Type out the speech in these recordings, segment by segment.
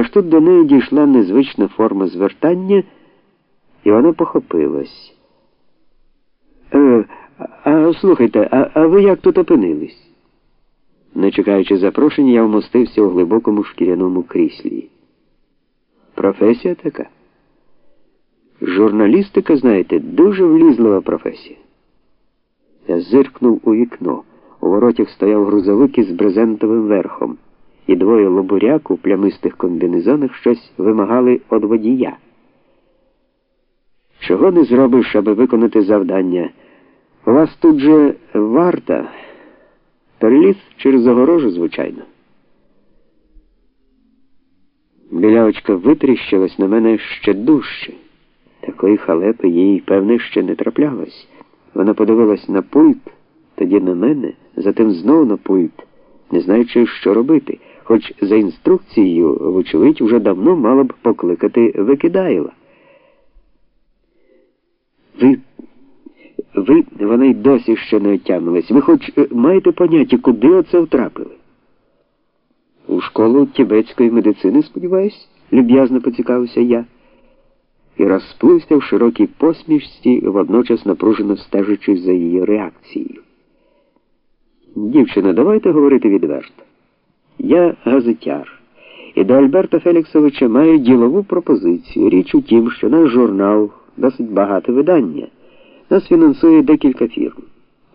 Аж тут до неї дійшла незвична форма звертання, і вона похопилась. Е, а слухайте, а, а ви як тут опинились? Не чекаючи запрошення, я вмостився у глибокому шкіряному кріслі. Професія така. Журналістика, знаєте, дуже влізлива професія. Я зиркнув у вікно. У воротях стояв грузовик із брезентовим верхом, двоє лобуряк у плямистих комбінезонах щось вимагали від водія. Чого не зробиш, аби виконати завдання? У вас тут же варта. Переліз через огорожу, звичайно. Білявочка витріщилась на мене ще дужче. Такої халепи їй, певне, ще не траплялось. Вона подивилась на пульт, тоді на мене, затим знову на пульт, не знаючи, що робити, хоч за інструкцією, вочевидь, уже давно мала б покликати Викидайла. Ви, ви, вона й досі ще не отямилась. Ви хоч е, маєте поняття, куди оце втрапили? У школу тібетської медицини, сподіваюсь, люб'язно поцікавився я і розплився в широкій посмішці, водночас напружено стежачи за її реакцією. Дівчина, давайте говорити відверто. Я газетяр, і до Альберта Феліксовича маю ділову пропозицію. Річ у тім, що наш журнал досить багате видання. Нас фінансує декілька фірм.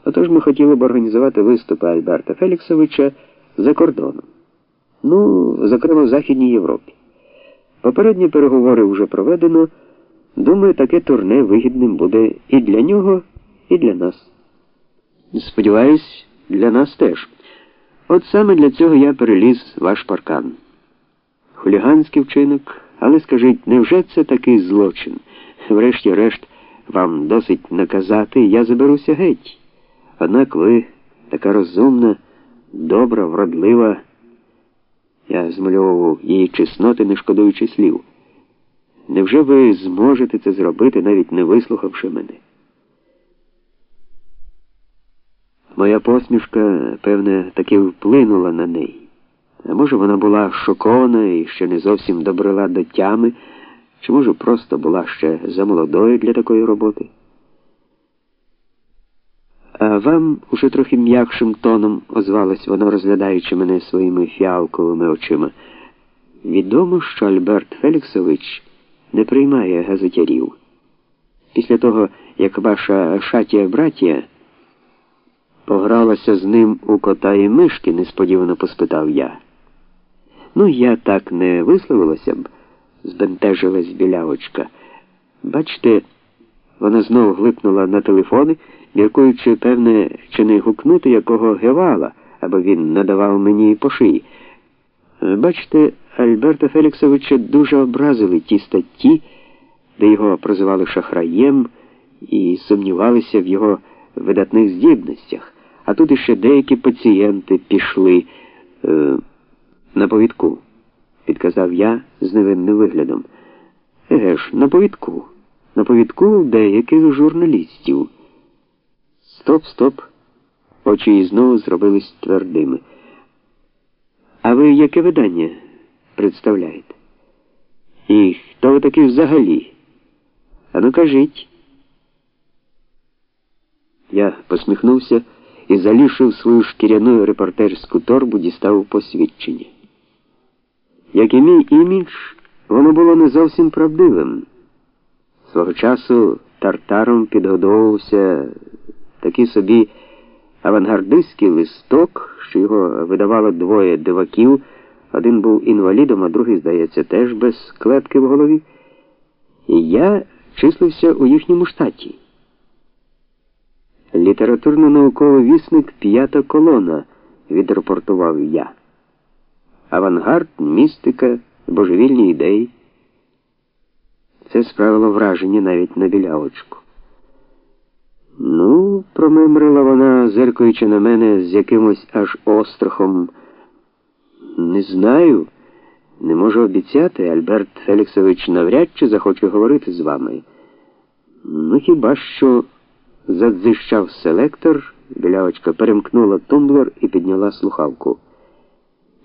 Отож ми хотіли б організувати виступи Альберта Феліксовича за кордоном. Ну, зокрема, в Західній Європі. Попередні переговори вже проведено. Думаю, таке турне вигідним буде і для нього, і для нас. Сподіваюсь, для нас теж. От саме для цього я переліз ваш паркан. Хуліганський вчинок, але скажіть, невже це такий злочин? Врешті-решт, вам досить наказати, я заберуся геть. Однак ви така розумна, добра, вродлива. Я змальовував її чесноти, не шкодуючи слів. Невже ви зможете це зробити, навіть не вислухавши мене? Моя посмішка, певне, таки вплинула на неї. А може, вона була шокована і ще не зовсім добрила до тями, чи, може, просто була ще замолодою для такої роботи? А вам уже трохи м'якшим тоном озвалась вона, розглядаючи мене своїми фіалковими очима. Відомо, що Альберт Феліксович не приймає газетярів. Після того, як ваша шатія братія погралася з ним у кота і мишки, несподівано поспитав я. Ну, я так не висловилася б, збентежилась білявочка. Бачите, вона знову глипнула на телефони, міркуючи, певне, чи не гукнути якого гевала, аби він надавав мені по шиї. Бачите, Альберта Феліксовича дуже образили ті статті, де його прозивали шахраєм і сумнівалися в його видатних здібностях. А тут іще деякі пацієнти пішли е, на повідку, підказав я з невинним виглядом. Еге ж, на повідку. На повідку деяких журналістів. Стоп, стоп. Очі її знову зробились твердими. А ви яке видання представляєте? І хто ви такий взагалі? А ну кажіть. Я посміхнувся і, залішив свою шкіряну репортерську торбу, дістав посвідчення. Як і мій імідж, воно було не зовсім правдивим. Свого часу тартаром підгодовувався такий собі авангардистський листок, що його видавало двоє диваків. Один був інвалідом, а другий, здається, теж без клепки в голові. І я числився у їхньому штаті. Літературно-науковий вісник п'ята колона, відрапортував я. Авангард, містика, божевільні ідеї. Це справило враження навіть на білявочку. Ну, промимрила вона, зеркаючи на мене з якимось аж острахом. Не знаю, не можу обіцяти, Альберт Феліксович навряд чи захоче говорити з вами. Ну, хіба що задзищав селектор, білявочка перемкнула тумблер і підняла слухавку.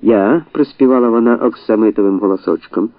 Я, проспівала вона оксамитовим голосочком.